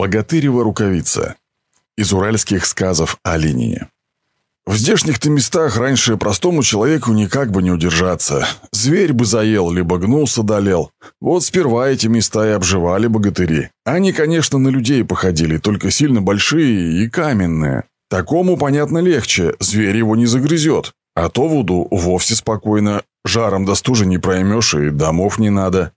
Богатырева рукавица. Из уральских сказов о Ленине. В здешних-то местах раньше простому человеку никак бы не удержаться. Зверь бы заел, либо гнулся долел. Вот сперва эти места и обживали богатыри. Они, конечно, на людей походили, только сильно большие и каменные. Такому, понятно, легче, зверь его не загрызет. А то Вуду вовсе спокойно, жаром до стужи не проймешь и домов не надо.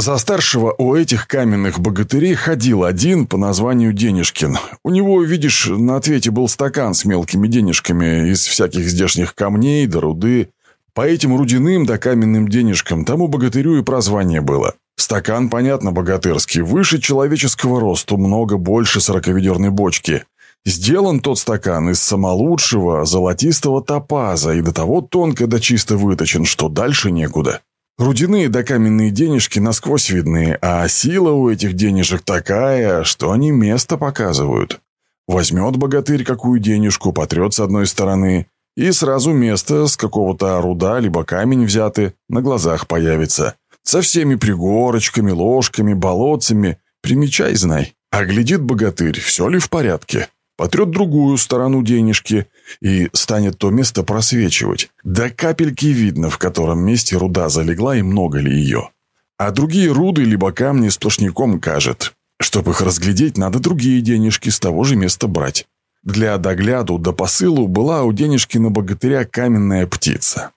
За старшего у этих каменных богатырей ходил один по названию Денежкин. У него, видишь, на ответе был стакан с мелкими денежками из всяких здешних камней да руды. По этим рудяным да каменным денежкам тому богатырю и прозвание было. Стакан, понятно, богатырский, выше человеческого росту, много больше сороковедерной бочки. Сделан тот стакан из самолучшего золотистого топаза и до того тонко да чисто выточен, что дальше некуда. Рудяные да каменные денежки насквозь видны, а сила у этих денежек такая, что они место показывают. Возьмет богатырь какую денежку, потрет с одной стороны, и сразу место с какого-то руда либо камень взяты на глазах появится. Со всеми пригорочками, ложками, болотцами. Примечай, знай. А глядит богатырь, все ли в порядке потрет другую сторону денежки, и станет то место просвечивать. До капельки видно, в котором месте руда залегла и много ли ее. А другие руды либо камни сплошняком кажет. Чтобы их разглядеть, надо другие денежки с того же места брать. Для догляду до посылу была у денежки на богатыря каменная птица.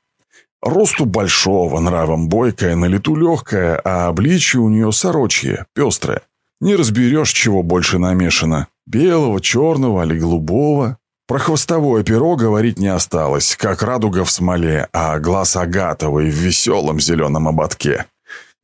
Росту большого, нравом бойкая, на лету легкая, а обличие у нее сорочье, пестрое. Не разберешь, чего больше намешано. Белого, черного или голубого. Про хвостовое перо говорить не осталось, как радуга в смоле, а глаз агатовый в веселом зеленом ободке.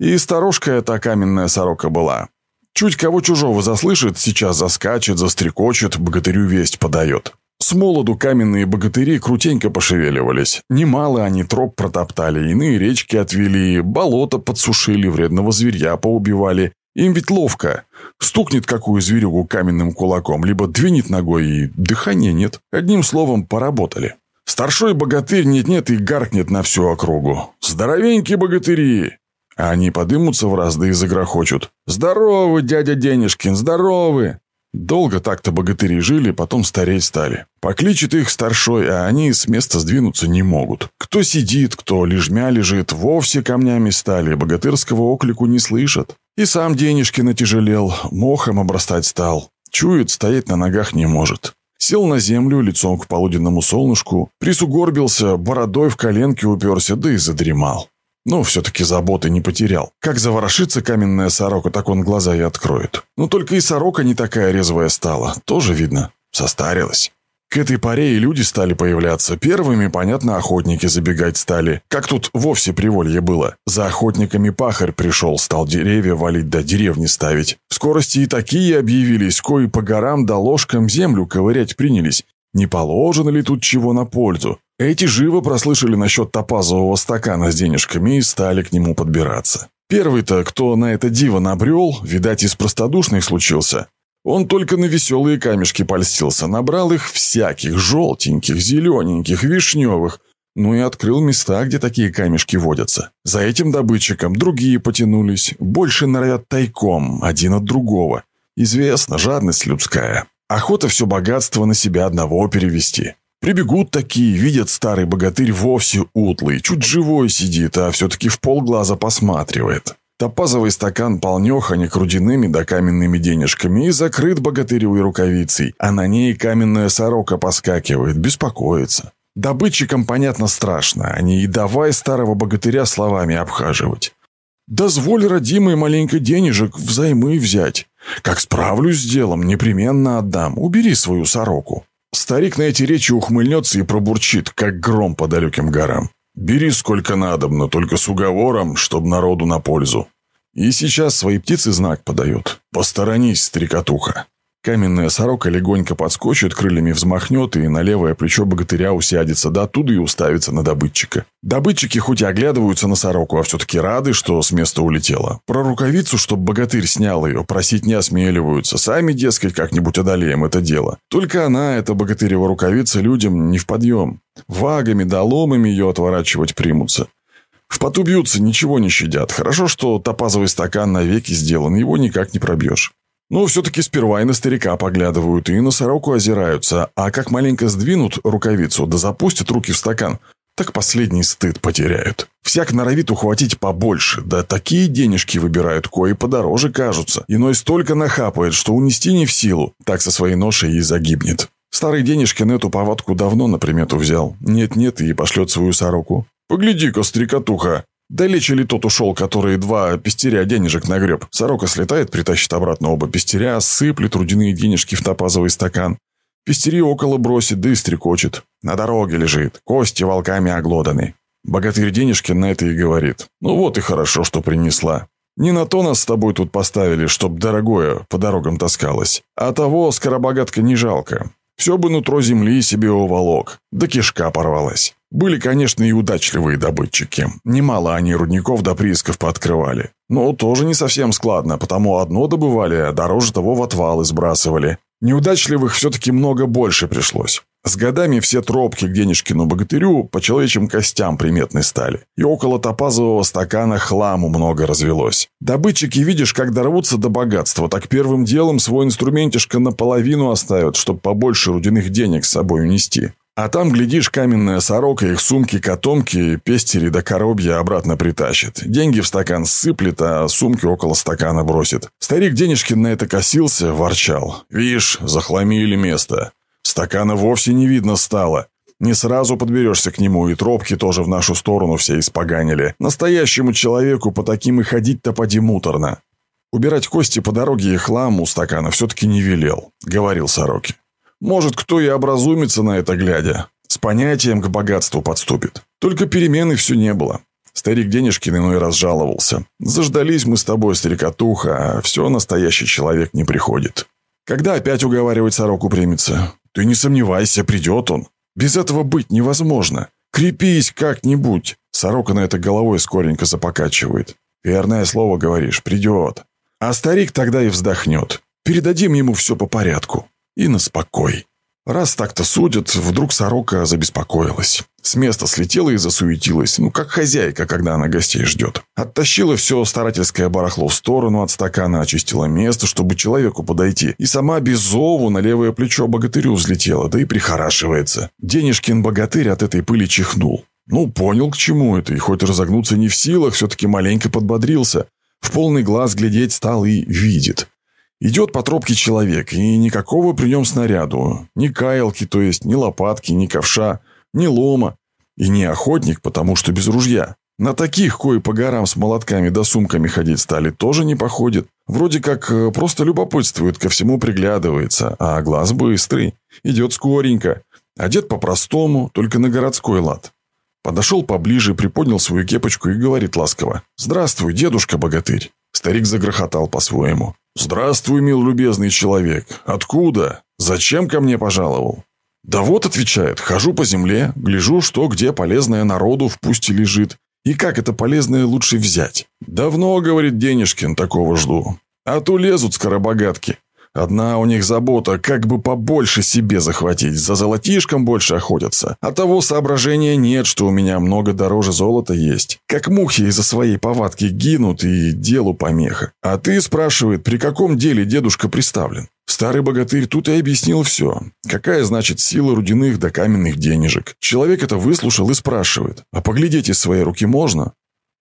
И старушка эта каменная сорока была. Чуть кого чужого заслышит, сейчас заскачет, застрекочет, богатырю весть подает. С молоду каменные богатыри крутенько пошевеливались. Немало они троп протоптали, иные речки отвели, болото подсушили, вредного зверья поубивали, им ведь ловко. Стукнет какую зверюгу каменным кулаком, либо двинет ногой, и дыхания нет. Одним словом, поработали. Старшой богатырь нет-нет и гаркнет на всю округу. «Здоровенькие богатыри!» А они подымутся в раз, да и загрохочут. «Здоровы, дядя Денежкин, здоровы!» Долго так-то богатыри жили, потом стареть стали. Покличет их старшой, а они с места сдвинуться не могут. Кто сидит, кто лежмя лежит, вовсе камнями стали, богатырского оклику не слышат. И сам денежки натяжелел, мохом обрастать стал. Чует, стоять на ногах не может. Сел на землю, лицом к полуденному солнышку, присугорбился, бородой в коленке уперся, да и задремал. Но все-таки заботы не потерял. Как заворошится каменная сорока, так он глаза и откроет. Но только и сорока не такая резвая стала. Тоже видно, состарилась. К этой поре и люди стали появляться. Первыми, понятно, охотники забегать стали. Как тут вовсе приволье было. За охотниками пахарь пришел, стал деревья валить да деревни ставить. В скорости и такие объявились, кои по горам да ложкам землю ковырять принялись. Не положено ли тут чего на пользу? Эти живо прослышали насчет топазового стакана с денежками и стали к нему подбираться. Первый-то, кто на это диво набрел, видать, из простодушных случился. Он только на веселые камешки польстился, набрал их всяких, желтеньких, зелененьких, вишневых, ну и открыл места, где такие камешки водятся. За этим добытчиком другие потянулись, больше норовят тайком, один от другого. Известно, жадность людская. Охота все богатство на себя одного перевести. Прибегут такие, видят старый богатырь вовсе утлый, чуть живой сидит, а все-таки в полглаза посматривает. Топазовый стакан полнеханик рудяными да каменными денежками и закрыт богатыревой рукавицей, а на ней каменная сорока поскакивает, беспокоится. Добытчикам, понятно, страшно, они и давай старого богатыря словами обхаживать. «Дозволь, родимый, маленько денежек взаймы взять. Как справлюсь с делом, непременно отдам. Убери свою сороку». Старик на эти речи ухмыльнется и пробурчит, как гром по далеким горам. «Бери сколько надо, но только с уговором, чтобы народу на пользу». И сейчас свои птицы знак подает. «Посторонись, стрекотуха». Каменная сорока легонько подскочит, крыльями взмахнет и на левое плечо богатыря усядется, да оттуда и уставится на добытчика. Добытчики хоть и оглядываются на сороку, а все-таки рады, что с места улетела. Про рукавицу, чтоб богатырь снял ее, просить не осмеливаются. Сами, дескать, как-нибудь одолеем это дело. Только она, эта богатырева рукавица, людям не в подъем. Вагами да ломами ее отворачивать примутся. В поту бьются, ничего не щадят. Хорошо, что топазовый стакан навеки сделан, его никак не пробьешь. Ну, все-таки сперва и на старика поглядывают, и на сороку озираются, а как маленько сдвинут рукавицу, да запустят руки в стакан, так последний стыд потеряют. Всяк норовит ухватить побольше, да такие денежки выбирают, кои подороже кажутся. Иной столько нахапает, что унести не в силу, так со своей ношей и загибнет. Старый денежки на эту повадку давно на примету взял. Нет-нет, и пошлет свою сороку. «Погляди-ка, стрекотуха, Далече ли тот ушел, который два пестеря денежек нагреб? Сорока слетает, притащит обратно оба пестеря, сыплет рудяные денежки в топазовый стакан. Пестери около бросит, да и стрекочет. На дороге лежит, кости волками оглоданы. Богатырь Денежкин на это и говорит. Ну вот и хорошо, что принесла. Не на то нас с тобой тут поставили, чтоб дорогое по дорогам таскалось. А того скоробогатка не жалко. Все бы нутро земли себе уволок, да кишка порвалась. Были, конечно, и удачливые добытчики. Немало они рудников до приисков пооткрывали. Но тоже не совсем складно, потому одно добывали, а дороже того в отвалы сбрасывали. Неудачливых все-таки много больше пришлось. С годами все тропки к денежкину богатырю по человечьим костям приметны стали. И около топазового стакана хламу много развелось. Добытчики, видишь, как дорвутся до богатства, так первым делом свой инструментишко наполовину оставят, чтобы побольше рудяных денег с собой унести. А там, глядишь, каменная сорока их сумки-котомки, пестери до коробья обратно притащит. Деньги в стакан сыплет, а сумки около стакана бросит. Старик Денежкин на это косился, ворчал. «Вишь, захламили место. Стакана вовсе не видно стало. Не сразу подберешься к нему, и тропки тоже в нашу сторону все испоганили. Настоящему человеку по таким и ходить-то поди муторно». Убирать кости по дороге и хлам у стакана все-таки не велел, говорил Сороки. Может, кто и образумится на это глядя. С понятием к богатству подступит. Только перемены все не было. Старик Денежкин иной раз жаловался. «Заждались мы с тобой, старикатуха, а все настоящий человек не приходит. Когда опять уговаривать сороку примется? Ты не сомневайся, придет он. Без этого быть невозможно. Крепись как-нибудь». Сорока на это головой скоренько запокачивает. «Верное слово говоришь, придет». А старик тогда и вздохнет. Передадим ему все по порядку и на спокой. Раз так-то судят, вдруг сорока забеспокоилась. С места слетела и засуетилась, ну, как хозяйка, когда она гостей ждет. Оттащила все старательское барахло в сторону от стакана, очистила место, чтобы человеку подойти. И сама без зову на левое плечо богатырю взлетела, да и прихорашивается. Денежкин богатырь от этой пыли чихнул. Ну, понял, к чему это, и хоть разогнуться не в силах, все-таки маленько подбодрился. В полный глаз глядеть стал и видит. Идет по тропке человек, и никакого при нем снаряду. Ни каялки, то есть ни лопатки, ни ковша, ни лома. И не охотник, потому что без ружья. На таких, кои по горам с молотками да сумками ходить стали, тоже не походит. Вроде как э, просто любопытствует, ко всему приглядывается, а глаз быстрый. Идет скоренько. Одет по-простому, только на городской лад. Подошел поближе, приподнял свою кепочку и говорит ласково. «Здравствуй, дедушка-богатырь». Старик загрохотал по-своему. «Здравствуй, мил любезный человек. Откуда? Зачем ко мне пожаловал?» «Да вот», — отвечает, — «хожу по земле, гляжу, что где полезное народу в пусте лежит, и как это полезное лучше взять. Давно, — говорит Денежкин, — такого жду. А то лезут скоробогатки. Одна у них забота, как бы побольше себе захватить, за золотишком больше охотятся. А того соображения нет, что у меня много дороже золота есть. Как мухи из-за своей повадки гинут и делу помеха. А ты, спрашивает, при каком деле дедушка приставлен? Старый богатырь тут и объяснил все. Какая, значит, сила рудяных до каменных денежек. Человек это выслушал и спрашивает. А поглядеть из своей руки можно?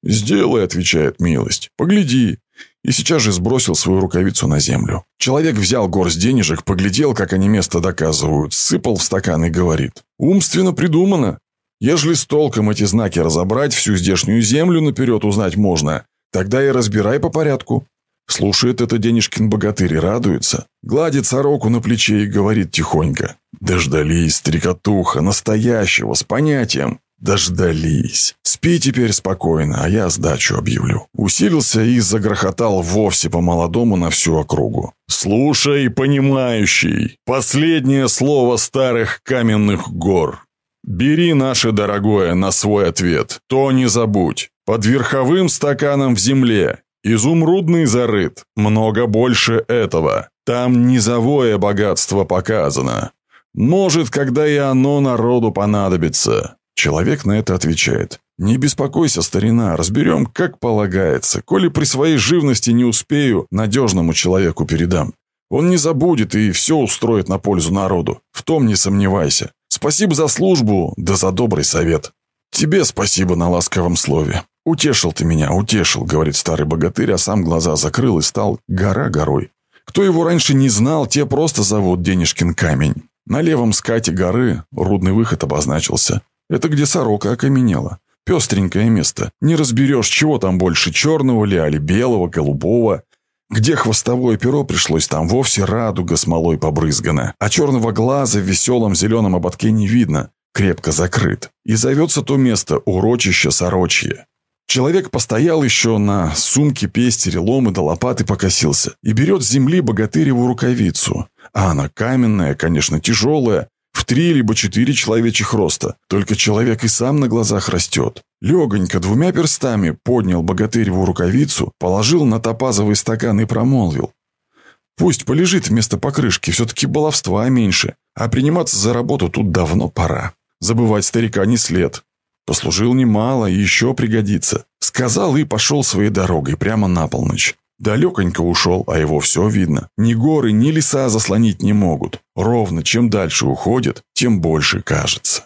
«Сделай», — отвечает милость. «Погляди и сейчас же сбросил свою рукавицу на землю. Человек взял горсть денежек, поглядел, как они место доказывают, сыпал в стакан и говорит. «Умственно придумано. Ежели с толком эти знаки разобрать, всю здешнюю землю наперед узнать можно, тогда и разбирай по порядку». Слушает это Денежкин богатырь и радуется. Гладит сороку на плече и говорит тихонько. «Дождались, стрекотуха, настоящего, с понятием. Дождались. Спи теперь спокойно, а я сдачу объявлю. Усилился и загрохотал вовсе по-молодому на всю округу. Слушай, понимающий, последнее слово старых каменных гор. Бери наше дорогое на свой ответ, то не забудь. Под верховым стаканом в земле изумрудный зарыт, много больше этого. Там низовое богатство показано. Может, когда и оно народу понадобится. Человек на это отвечает. Не беспокойся, старина, разберем, как полагается. Коли при своей живности не успею, надежному человеку передам. Он не забудет и все устроит на пользу народу. В том не сомневайся. Спасибо за службу, да за добрый совет. Тебе спасибо на ласковом слове. Утешил ты меня, утешил, говорит старый богатырь, а сам глаза закрыл и стал гора горой. Кто его раньше не знал, те просто зовут Денежкин камень. На левом скате горы рудный выход обозначился. Это где сорока окаменела. Пестренькое место. Не разберешь, чего там больше, черного ли, али белого, голубого. Где хвостовое перо пришлось, там вовсе радуга смолой побрызгана, а черного глаза в веселом зеленом ободке не видно, крепко закрыт. И зовется то место урочище сорочье. Человек постоял еще на сумке, пестере, ломы да лопаты покосился и берет с земли богатыреву рукавицу. А она каменная, конечно, тяжелая, в три либо четыре человечьих роста. Только человек и сам на глазах растет. Легонько двумя перстами поднял богатыреву рукавицу, положил на топазовый стакан и промолвил. Пусть полежит вместо покрышки, все-таки баловства меньше, а приниматься за работу тут давно пора. Забывать старика не след. Послужил немало еще пригодится. Сказал и пошел своей дорогой прямо на полночь. Далеконько ушел, а его все видно. Ни горы, ни леса заслонить не могут. Ровно, чем дальше уходит, тем больше кажется.